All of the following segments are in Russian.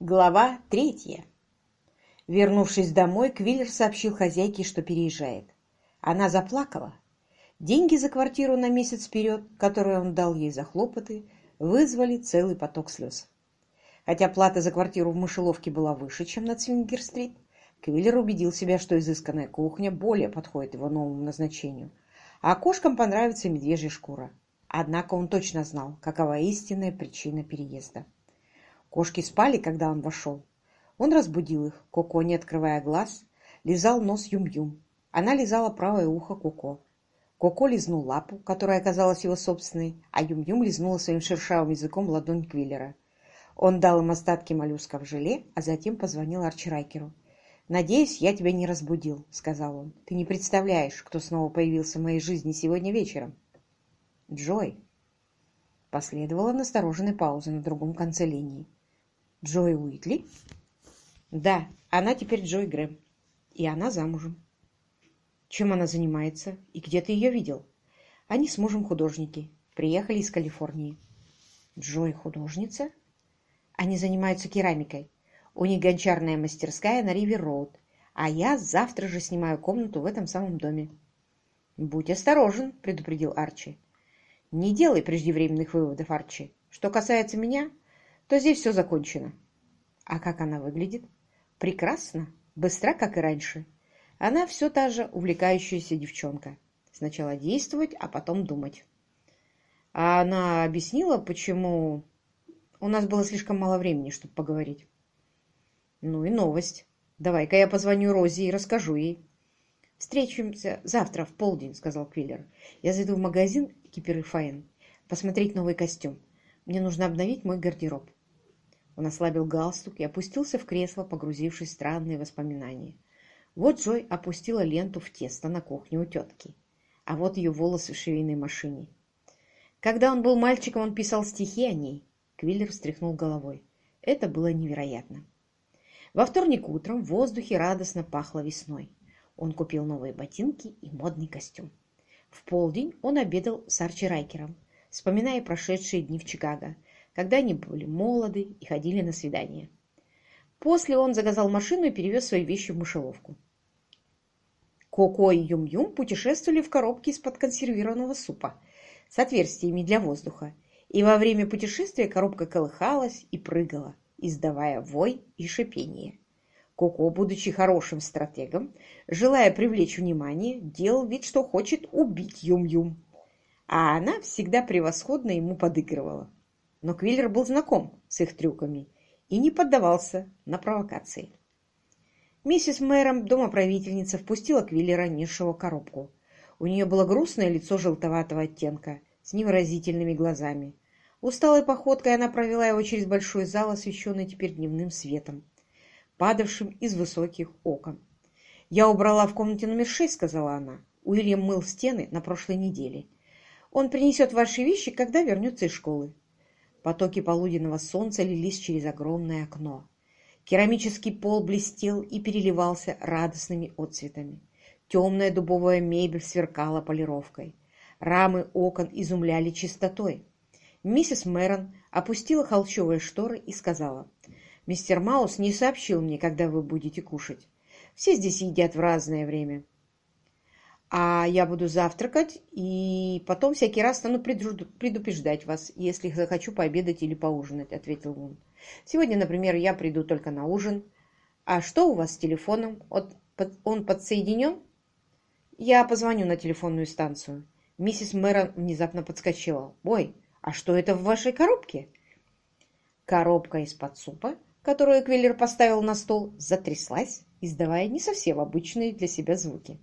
Глава третья. Вернувшись домой, Квиллер сообщил хозяйке, что переезжает. Она заплакала. Деньги за квартиру на месяц вперед, которые он дал ей за хлопоты, вызвали целый поток слез. Хотя плата за квартиру в мышеловке была выше, чем на Цвингер-стрит, Квиллер убедил себя, что изысканная кухня более подходит его новому назначению, а кошкам понравится медвежья шкура. Однако он точно знал, какова истинная причина переезда. Кошки спали, когда он вошел. Он разбудил их. Коко, не открывая глаз, лизал нос Юм-Юм. Она лизала правое ухо Коко. Коко лизнул лапу, которая оказалась его собственной, а Юм-Юм лизнула своим шершавым языком ладонь Квиллера. Он дал им остатки моллюска в желе, а затем позвонил Арчерайкеру. «Надеюсь, я тебя не разбудил», — сказал он. «Ты не представляешь, кто снова появился в моей жизни сегодня вечером». «Джой». Последовала настороженная пауза на другом конце линии. Джой Уитли? Да, она теперь Джой Грэм. И она замужем. Чем она занимается? И где ты ее видел? Они с мужем художники. Приехали из Калифорнии. Джой художница? Они занимаются керамикой. У них гончарная мастерская на Ривер-Роуд. А я завтра же снимаю комнату в этом самом доме. «Будь осторожен», — предупредил Арчи. «Не делай преждевременных выводов, Арчи. Что касается меня, то здесь все закончено. А как она выглядит? Прекрасно, быстра, как и раньше. Она все та же увлекающаяся девчонка. Сначала действовать, а потом думать. А она объяснила, почему... У нас было слишком мало времени, чтобы поговорить. Ну и новость. Давай-ка я позвоню Розе и расскажу ей. «Встречаемся завтра в полдень», — сказал Квиллер. «Я зайду в магазин Кипер и Фаин посмотреть новый костюм. Мне нужно обновить мой гардероб. Он ослабил галстук и опустился в кресло, погрузившись в странные воспоминания. Вот Джой опустила ленту в тесто на кухне у тетки, а вот ее волосы в швейной машине. Когда он был мальчиком, он писал стихи о ней. Квиллер встряхнул головой. Это было невероятно. Во вторник утром в воздухе радостно пахло весной. Он купил новые ботинки и модный костюм. В полдень он обедал с Арчи Райкером, вспоминая прошедшие дни в Чикаго, когда они были молоды и ходили на свидания. После он заказал машину и перевез свои вещи в мышеловку. Коко и Юм-Юм путешествовали в коробке из-под консервированного супа с отверстиями для воздуха, и во время путешествия коробка колыхалась и прыгала, издавая вой и шипение. Коко, будучи хорошим стратегом, желая привлечь внимание, делал вид, что хочет убить Юм-Юм, а она всегда превосходно ему подыгрывала но Квиллер был знаком с их трюками и не поддавался на провокации. Миссис Мэром, домоправительница, впустила Квиллера, несшего коробку. У нее было грустное лицо желтоватого оттенка, с невыразительными глазами. Усталой походкой она провела его через большой зал, освещенный теперь дневным светом, падавшим из высоких окон. «Я убрала в комнате номер шесть», — сказала она. «Уильям мыл стены на прошлой неделе. Он принесет ваши вещи, когда вернется из школы. Потоки полуденного солнца лились через огромное окно. Керамический пол блестел и переливался радостными отцветами. Темная дубовая мебель сверкала полировкой. Рамы окон изумляли чистотой. Миссис Мэрон опустила холчевые шторы и сказала, «Мистер Маус не сообщил мне, когда вы будете кушать. Все здесь едят в разное время а я буду завтракать и потом всякий раз стану предупреждать вас, если захочу пообедать или поужинать», — ответил он. «Сегодня, например, я приду только на ужин. А что у вас с телефоном? Он подсоединен?» «Я позвоню на телефонную станцию». Миссис Мэрон внезапно подскочила. «Ой, а что это в вашей коробке?» Коробка из-под супа, которую Квиллер поставил на стол, затряслась, издавая не совсем обычные для себя звуки.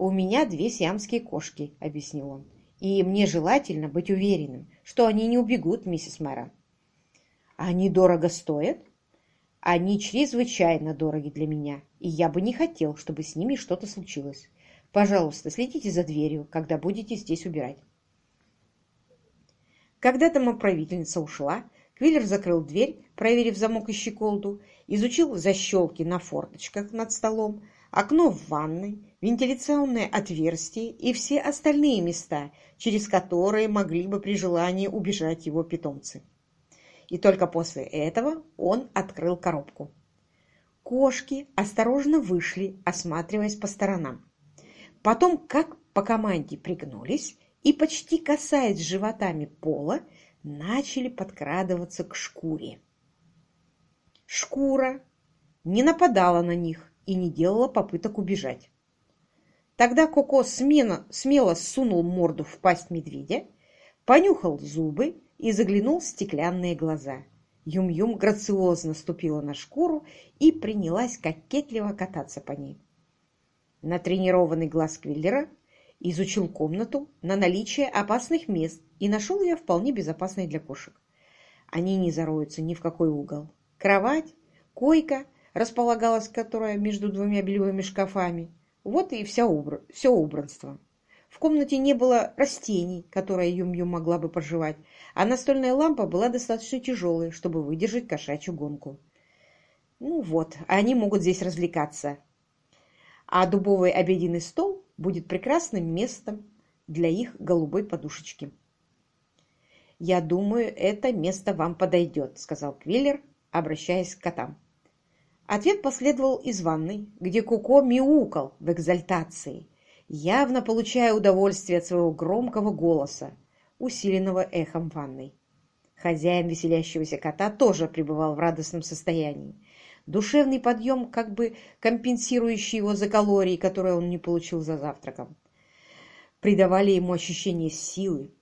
«У меня две сиамские кошки», — объяснил он. «И мне желательно быть уверенным, что они не убегут, миссис Мэра». «Они дорого стоят?» «Они чрезвычайно дороги для меня, и я бы не хотел, чтобы с ними что-то случилось. Пожалуйста, следите за дверью, когда будете здесь убирать». Когда домоправительница ушла, Квиллер закрыл дверь, проверив замок и щеколду, изучил защелки на форточках над столом, окно в ванной, вентиляционное отверстие и все остальные места, через которые могли бы при желании убежать его питомцы. и только после этого он открыл коробку. Кошки осторожно вышли, осматриваясь по сторонам. Потом, как по команде, пригнулись и, почти касаясь животами пола, начали подкрадываться к шкуре. Шкура не нападала на них и не делала попыток убежать. Тогда Коко смело, смело сунул морду в пасть медведя, понюхал зубы и заглянул в стеклянные глаза. Юм-Юм грациозно ступила на шкуру и принялась кокетливо кататься по ней. Натренированный глаз Квиллера изучил комнату на наличие опасных мест и нашел ее вполне безопасной для кошек. Они не зароются ни в какой угол. Кровать, койка, располагалась которая между двумя бельевыми шкафами. Вот и вся убр... все убранство. В комнате не было растений, которые Юм-Юм могла бы проживать, а настольная лампа была достаточно тяжелой, чтобы выдержать кошачью гонку. Ну вот, они могут здесь развлекаться. А дубовый обеденный стол будет прекрасным местом для их голубой подушечки. «Я думаю, это место вам подойдет», — сказал Квиллер, обращаясь к котам. Ответ последовал из ванной, где Куко мяукал в экзальтации, явно получая удовольствие от своего громкого голоса, усиленного эхом ванной. Хозяин веселящегося кота тоже пребывал в радостном состоянии. Душевный подъем, как бы компенсирующий его за калории, которые он не получил за завтраком, придавали ему ощущение силы.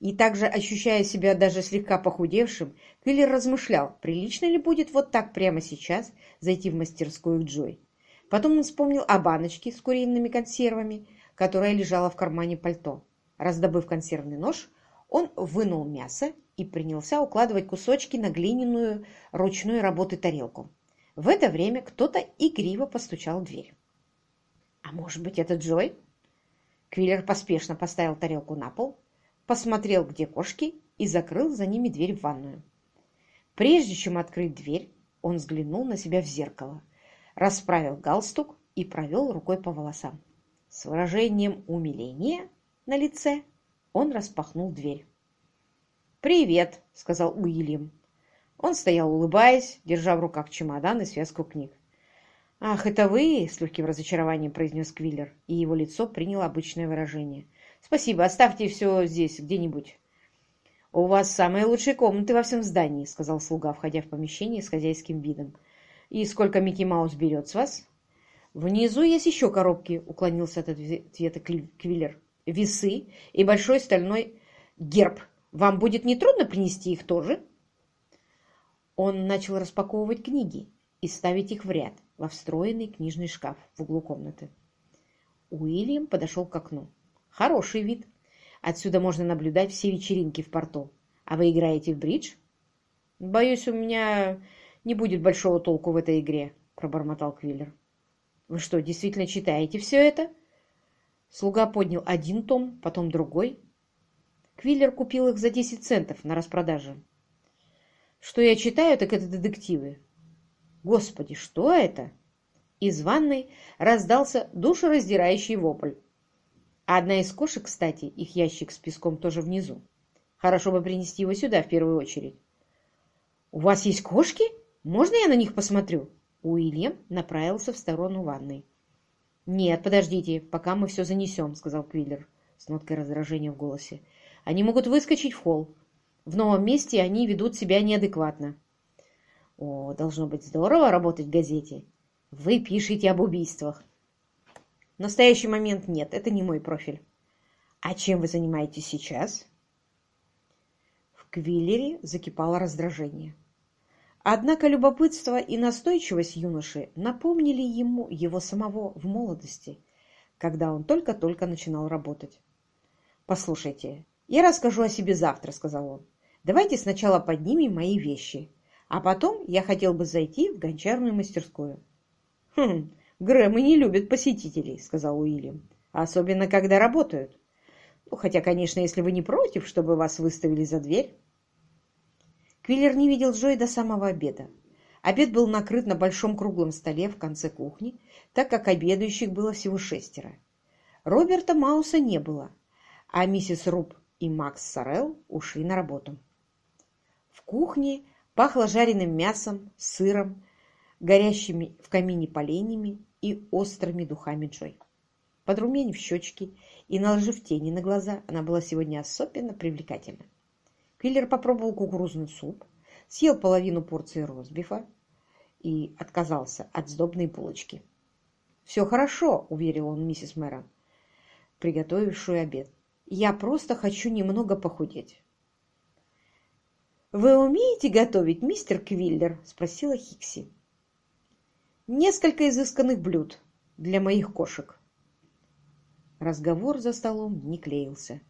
И также, ощущая себя даже слегка похудевшим, Квиллер размышлял, прилично ли будет вот так прямо сейчас зайти в мастерскую к Джой. Потом он вспомнил о баночке с куриными консервами, которая лежала в кармане пальто. Раздобыв консервный нож, он вынул мясо и принялся укладывать кусочки на глиняную ручной работы тарелку. В это время кто-то игриво постучал в дверь. «А может быть, это Джой?» Квиллер поспешно поставил тарелку на пол, посмотрел, где кошки, и закрыл за ними дверь в ванную. Прежде чем открыть дверь, он взглянул на себя в зеркало, расправил галстук и провел рукой по волосам. С выражением умиления на лице, он распахнул дверь. «Привет», — сказал Уильям. Он стоял, улыбаясь, держа в руках чемодан и связку книг. «Ах, это вы?» — с легким разочарованием произнес Квиллер, и его лицо приняло обычное выражение. «Спасибо, оставьте все здесь, где-нибудь». «У вас самые лучшие комнаты во всем здании», — сказал слуга, входя в помещение с хозяйским видом. «И сколько Микки Маус берет с вас?» «Внизу есть еще коробки», — уклонился от ответа Квиллер весы и большой стальной герб. Вам будет нетрудно принести их тоже?» Он начал распаковывать книги и ставить их в ряд во встроенный книжный шкаф в углу комнаты. Уильям подошел к окну. «Хороший вид. Отсюда можно наблюдать все вечеринки в порту. А вы играете в бридж?» «Боюсь, у меня не будет большого толку в этой игре», — пробормотал Квиллер. «Вы что, действительно читаете все это?» Слуга поднял один том, потом другой. Квиллер купил их за 10 центов на распродаже. Что я читаю, так это детективы. Господи, что это? Из ванной раздался душераздирающий вопль. А одна из кошек, кстати, их ящик с песком тоже внизу. Хорошо бы принести его сюда в первую очередь. «У вас есть кошки? Можно я на них посмотрю?» Уильям направился в сторону ванной. «Нет, подождите, пока мы все занесем», — сказал Квиллер с ноткой раздражения в голосе. «Они могут выскочить в холл. В новом месте они ведут себя неадекватно». «О, должно быть здорово работать в газете. Вы пишете об убийствах». «В настоящий момент нет, это не мой профиль». «А чем вы занимаетесь сейчас?» В Квиллере закипало раздражение. Однако любопытство и настойчивость юноши напомнили ему его самого в молодости, когда он только-только начинал работать. «Послушайте, я расскажу о себе завтра», — сказал он. «Давайте сначала поднимем мои вещи, а потом я хотел бы зайти в гончарную мастерскую». «Хм, Грэмы не любят посетителей», — сказал Уильям, «особенно когда работают. Ну, хотя, конечно, если вы не против, чтобы вас выставили за дверь». Квиллер не видел Джои до самого обеда. Обед был накрыт на большом круглом столе в конце кухни, так как обедающих было всего шестеро. Роберта Мауса не было, а миссис Руб и Макс Сорелл ушли на работу. В кухне пахло жареным мясом, сыром, горящими в камине поленьями и острыми духами Джой. Подрумянив щечки и наложив тени на глаза, она была сегодня особенно привлекательна. Квиллер попробовал кукурузный суп, съел половину порции ростбифа и отказался от сдобной булочки. «Все хорошо», — уверил он миссис Мэрон, приготовившую обед. «Я просто хочу немного похудеть». «Вы умеете готовить, мистер Квиллер?» — спросила Хикси. «Несколько изысканных блюд для моих кошек». Разговор за столом не клеился.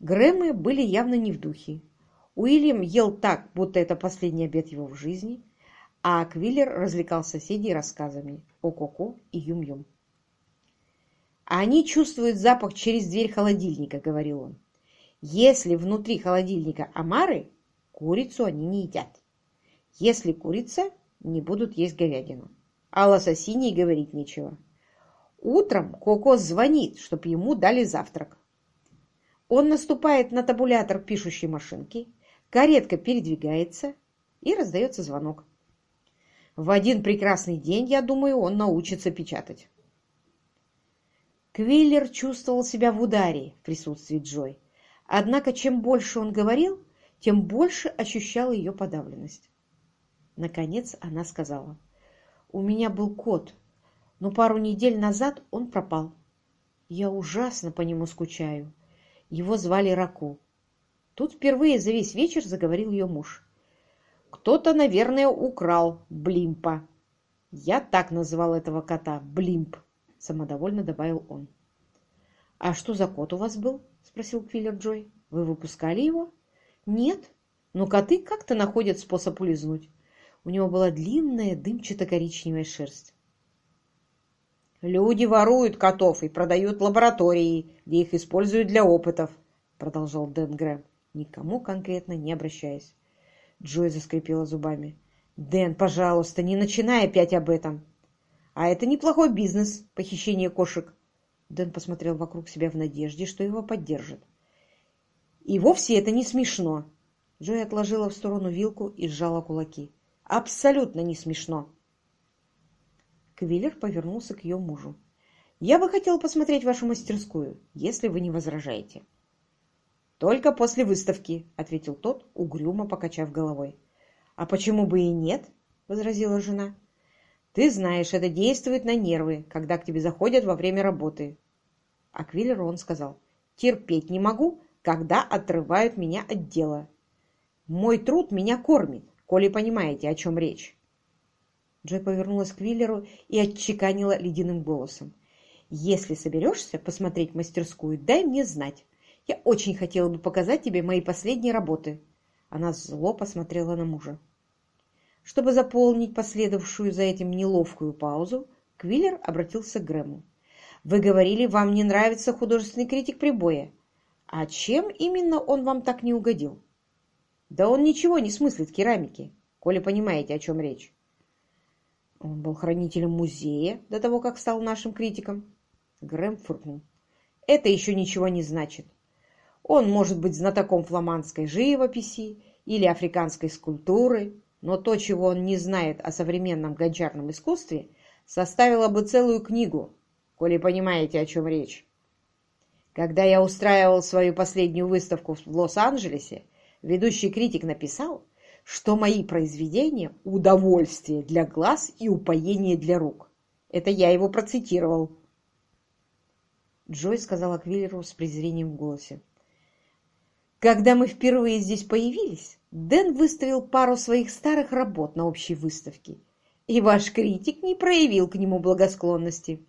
Грэмы были явно не в духе. Уильям ел так, будто это последний обед его в жизни, а Квиллер развлекал соседей рассказами о Коко и Юм-Юм. «Они чувствуют запах через дверь холодильника», — говорил он. «Если внутри холодильника омары, курицу они не едят. Если курица, не будут есть говядину. А лососине говорить нечего. Утром Коко звонит, чтобы ему дали завтрак. Он наступает на табулятор пишущей машинки, каретка передвигается, и раздается звонок. В один прекрасный день, я думаю, он научится печатать. Квиллер чувствовал себя в ударе в присутствии Джой. Однако, чем больше он говорил, тем больше ощущал ее подавленность. Наконец она сказала, «У меня был кот, но пару недель назад он пропал. Я ужасно по нему скучаю. Его звали Раку». Тут впервые за весь вечер заговорил ее муж. Кто-то, наверное, украл Блимпа. Я так называл этого кота, Блимп, самодовольно добавил он. А что за кот у вас был? спросил Квиллер Джой. Вы выпускали его? Нет, но коты как-то находят способ улизнуть. У него была длинная дымчато-коричневая шерсть. «Люди воруют котов и продают лаборатории, где их используют для опытов», продолжал Дэн Грэм, никому конкретно не обращаясь. Джой заскрипела зубами. «Дэн, пожалуйста, не начинай опять об этом!» «А это неплохой бизнес, похищение кошек!» Дэн посмотрел вокруг себя в надежде, что его поддержат. «И вовсе это не смешно!» Джой отложила в сторону вилку и сжала кулаки. «Абсолютно не смешно!» Квиллер повернулся к ее мужу. «Я бы хотел посмотреть вашу мастерскую, если вы не возражаете». «Только после выставки», — ответил тот, угрюмо покачав головой. «А почему бы и нет?» — возразила жена. «Ты знаешь, это действует на нервы, когда к тебе заходят во время работы». А Квиллеру он сказал, «Терпеть не могу, когда отрывают меня от дела. Мой труд меня кормит, коли понимаете, о чем речь». Джой повернулась к Квиллеру и отчеканила ледяным голосом. «Если соберешься посмотреть мастерскую, дай мне знать. Я очень хотела бы показать тебе мои последние работы. Она зло посмотрела на мужа. Чтобы заполнить последовавшую за этим неловкую паузу, Квиллер обратился к Грэму. «Вы говорили, вам не нравится художественный критик прибоя. А чем именно он вам так не угодил?» «Да он ничего не смыслит в керамике, коли понимаете, о чем речь». «Он был хранителем музея до того, как стал нашим критиком». Грэм фыркнул. «Это еще ничего не значит. Он может быть знатоком фламандской живописи или африканской скульптуры, но то, чего он не знает о современном гончарном искусстве, составило бы целую книгу, коли понимаете, о чем речь. Когда я устраивал свою последнюю выставку в Лос-Анджелесе, ведущий критик написал, что мои произведения – удовольствие для глаз и упоение для рук. Это я его процитировал. Джой сказала Квиллеру с презрением в голосе. Когда мы впервые здесь появились, Дэн выставил пару своих старых работ на общей выставке, и ваш критик не проявил к нему благосклонности.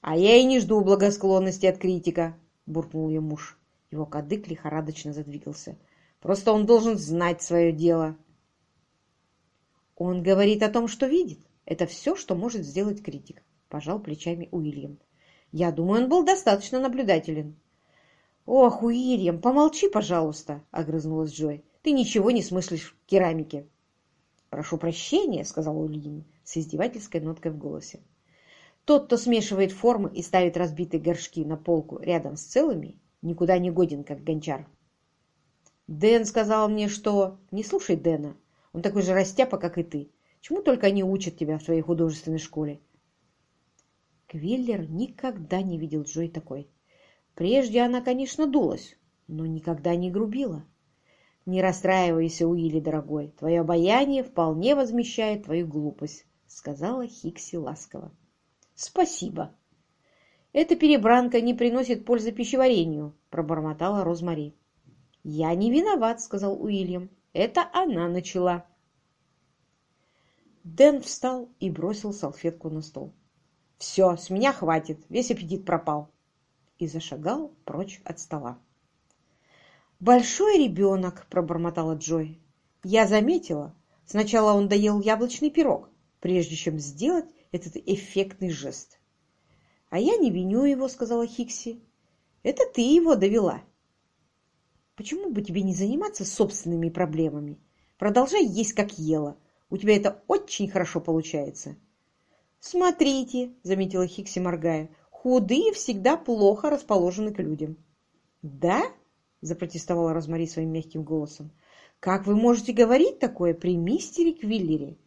«А я и не жду благосклонности от критика», — буркнул ее муж. Его кадык лихорадочно задвигался. «Просто он должен знать свое дело». «Он говорит о том, что видит. Это все, что может сделать критик», — пожал плечами Уильям. «Я думаю, он был достаточно наблюдателен». «Ох, Уильям, помолчи, пожалуйста», — огрызнулась Джой. «Ты ничего не смыслишь в керамике». «Прошу прощения», — сказал Уильям с издевательской ноткой в голосе. «Тот, кто смешивает формы и ставит разбитые горшки на полку рядом с целыми, никуда не годен, как гончар». Дэн сказал мне, что... Не слушай Дэна. Он такой же растяпа, как и ты. Чему только они учат тебя в твоей художественной школе. Квиллер никогда не видел Джой такой. Прежде она, конечно, дулась, но никогда не грубила. «Не расстраивайся, Уилли, дорогой, твое обаяние вполне возмещает твою глупость», — сказала Хикси ласково. «Спасибо». «Эта перебранка не приносит пользы пищеварению», — пробормотала Розмари. «Я не виноват», — сказал Уильям. «Это она начала». Дэн встал и бросил салфетку на стол. «Все, с меня хватит, весь аппетит пропал!» И зашагал прочь от стола. «Большой ребенок!» — пробормотала Джой. «Я заметила, сначала он доел яблочный пирог, прежде чем сделать этот эффектный жест». «А я не виню его», — сказала Хикси. «Это ты его довела». «Почему бы тебе не заниматься собственными проблемами? Продолжай есть, как ела. У тебя это очень хорошо получается». «Смотрите», — заметила Хикси, моргая, — «худые всегда плохо расположены к людям». «Да?» — запротестовала Розмари своим мягким голосом. «Как вы можете говорить такое при мистере Квиллере?»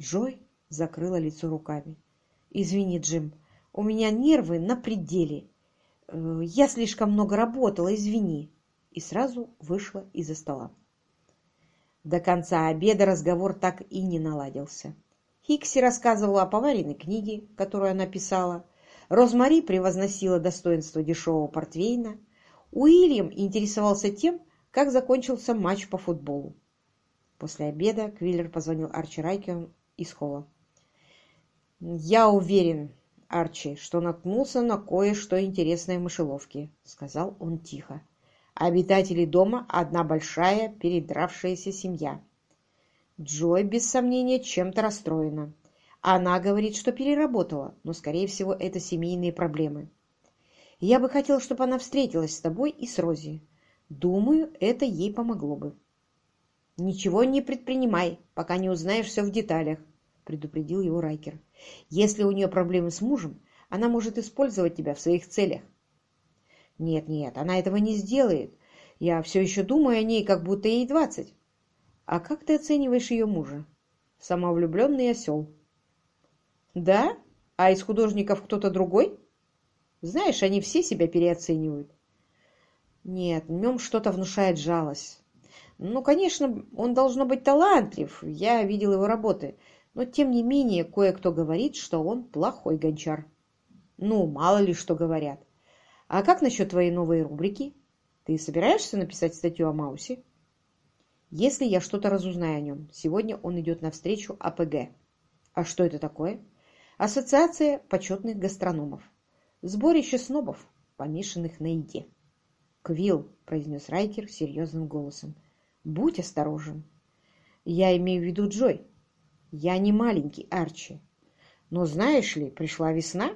Джой закрыла лицо руками. «Извини, Джим, у меня нервы на пределе. Э, я слишком много работала, извини». И сразу вышла из-за стола. До конца обеда разговор так и не наладился. Хикси рассказывала о поваренной книге, которую она писала. Розмари превозносила достоинство дешевого портвейна. Уильям интересовался тем, как закончился матч по футболу. После обеда Квиллер позвонил Арчи Райкеру из холла. «Я уверен, Арчи, что наткнулся на кое-что интересное в мышеловке», — сказал он тихо. «Обитатели дома — одна большая передравшаяся семья. Джой, без сомнения, чем-то расстроена. Она говорит, что переработала, но, скорее всего, это семейные проблемы. Я бы хотел, чтобы она встретилась с тобой и с Рози. Думаю, это ей помогло бы. Ничего не предпринимай, пока не узнаешь все в деталях, предупредил его Райкер. Если у нее проблемы с мужем, она может использовать тебя в своих целях. Нет, нет, она этого не сделает. Я все еще думаю о ней, как будто ей двадцать. А как ты оцениваешь ее мужа? Самовлюбленный осел. Да? А из художников кто-то другой? Знаешь, они все себя переоценивают. Нет, в нем что-то внушает жалость. Ну, конечно, он должно быть талантлив, я видел его работы, но тем не менее кое-кто говорит, что он плохой гончар. Ну, мало ли что говорят. А как насчет твоей новой рубрики? Ты собираешься написать статью о Маусе? Если я что-то разузнаю о нем, сегодня он идет навстречу АПГ. А что это такое? Ассоциация почетных гастрономов. Сборище снобов, помешанных на еде. «Квилл», — произнес Райкер серьезным голосом, — «будь осторожен. Я имею в виду Джой. Я не маленький Арчи. Но знаешь ли, пришла весна,